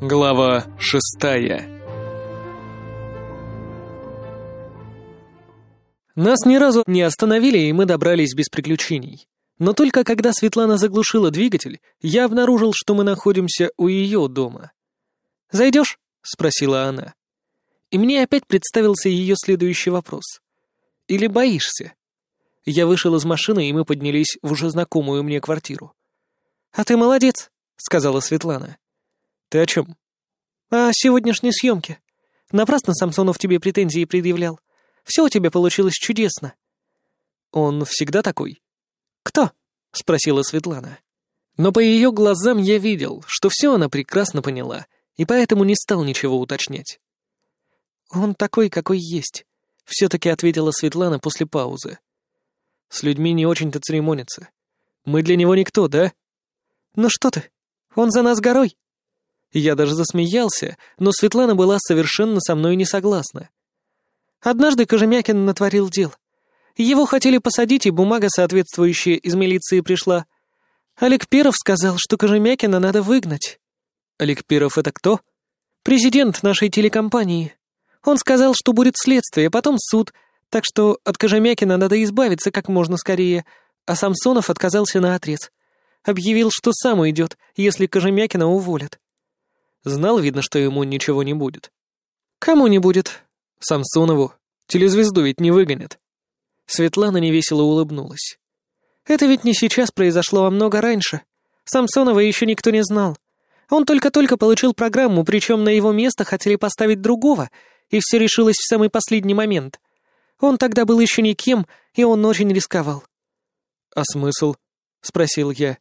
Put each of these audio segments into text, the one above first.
Глава шестая Нас ни разу не остановили, и мы добрались без приключений. Но только когда Светлана заглушила двигатель, я обнаружил, что мы находимся у ее дома. «Зайдешь?» — спросила она. И мне опять представился ее следующий вопрос. «Или боишься?» Я вышел из машины, и мы поднялись в уже знакомую мне квартиру. «А ты молодец», — сказала Светлана. «Ты о чем?» «О сегодняшней съемке. Напрасно Самсонов тебе претензии предъявлял. Все у тебя получилось чудесно». «Он всегда такой?» «Кто?» — спросила Светлана. Но по ее глазам я видел, что все она прекрасно поняла, и поэтому не стал ничего уточнять. «Он такой, какой есть», — все-таки ответила Светлана после паузы. «С людьми не очень-то церемонится. Мы для него никто, да?» «Ну что ты, он за нас горой», я даже засмеялся, но Светлана была совершенно со мной не согласна. Однажды Кожемякин натворил дел. Его хотели посадить, и бумага соответствующая из милиции пришла. Олег Перов сказал, что Кожемякина надо выгнать. Олег Перов — это кто? Президент нашей телекомпании. Он сказал, что будет следствие, потом суд, так что от Кожемякина надо избавиться как можно скорее, а Самсонов отказался на отрез. Объявил, что сам уйдет, если Кожемякина уволят. Знал, видно, что ему ничего не будет. Кому не будет? Самсонову. Телезвезду ведь не выгонят. Светлана невесело улыбнулась. Это ведь не сейчас произошло, а много раньше. Самсонова еще никто не знал. Он только-только получил программу, причем на его место хотели поставить другого, и все решилось в самый последний момент. Он тогда был еще никем, и он очень рисковал. «А смысл?» — спросил я.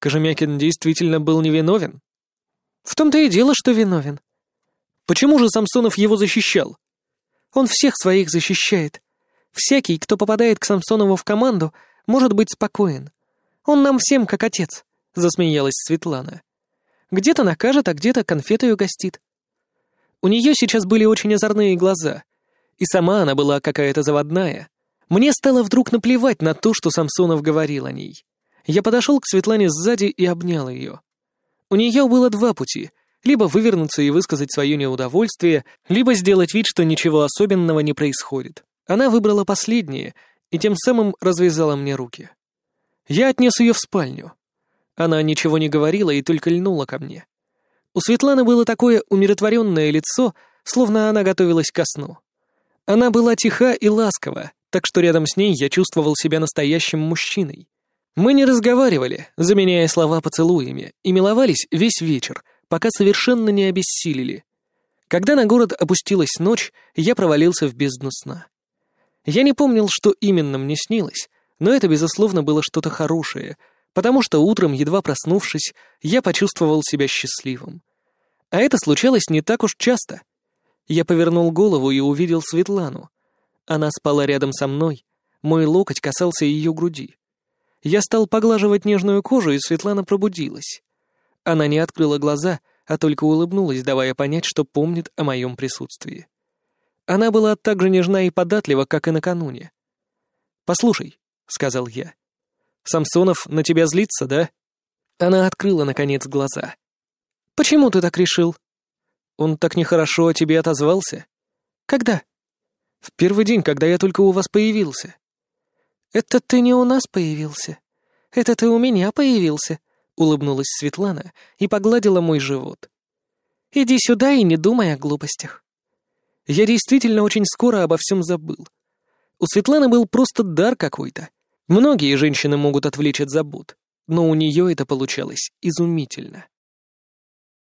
Кожемякин действительно был невиновен? В том-то и дело, что виновен. Почему же Самсонов его защищал? Он всех своих защищает. Всякий, кто попадает к Самсонову в команду, может быть спокоен. Он нам всем как отец, — засмеялась Светлана. Где-то накажет, а где-то конфетой угостит. У нее сейчас были очень озорные глаза, и сама она была какая-то заводная. Мне стало вдруг наплевать на то, что Самсонов говорил о ней. Я подошел к Светлане сзади и обнял ее. У нее было два пути — либо вывернуться и высказать свое неудовольствие, либо сделать вид, что ничего особенного не происходит. Она выбрала последнее и тем самым развязала мне руки. Я отнес ее в спальню. Она ничего не говорила и только льнула ко мне. У Светланы было такое умиротворенное лицо, словно она готовилась ко сну. Она была тиха и ласкова, так что рядом с ней я чувствовал себя настоящим мужчиной. Мы не разговаривали, заменяя слова поцелуями, и миловались весь вечер, пока совершенно не обессилели. Когда на город опустилась ночь, я провалился в бездну сна. Я не помнил, что именно мне снилось, но это, безусловно, было что-то хорошее, потому что утром, едва проснувшись, я почувствовал себя счастливым. А это случалось не так уж часто. Я повернул голову и увидел Светлану. Она спала рядом со мной, мой локоть касался ее груди. Я стал поглаживать нежную кожу, и Светлана пробудилась. Она не открыла глаза, а только улыбнулась, давая понять, что помнит о моем присутствии. Она была так же нежна и податлива, как и накануне. «Послушай», — сказал я, — «Самсонов на тебя злится, да?» Она открыла, наконец, глаза. «Почему ты так решил?» «Он так нехорошо о тебе отозвался?» «Когда?» «В первый день, когда я только у вас появился». «Это ты не у нас появился. Это ты у меня появился», — улыбнулась Светлана и погладила мой живот. «Иди сюда и не думай о глупостях». Я действительно очень скоро обо всем забыл. У Светланы был просто дар какой-то. Многие женщины могут отвлечь от забот, но у нее это получалось изумительно.